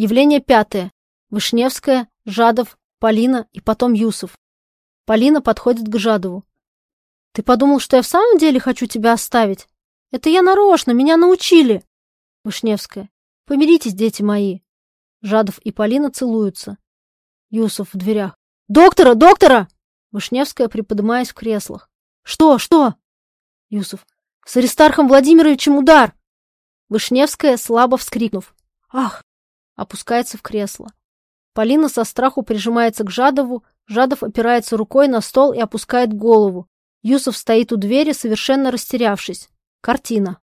Явление пятое. Вышневская, Жадов, Полина и потом Юсов. Полина подходит к Жадову. «Ты подумал, что я в самом деле хочу тебя оставить? Это я нарочно, меня научили!» Вышневская. «Помиритесь, дети мои!» Жадов и Полина целуются. Юсов в дверях. «Доктора! Доктора!» Вышневская, приподнимаясь в креслах. «Что? Что?» Юсов. «С Аристархом Владимировичем удар!» Вышневская, слабо вскрикнув. «Ах!» Опускается в кресло. Полина со страху прижимается к Жадову, Жадов опирается рукой на стол и опускает голову. Юсов стоит у двери, совершенно растерявшись. Картина.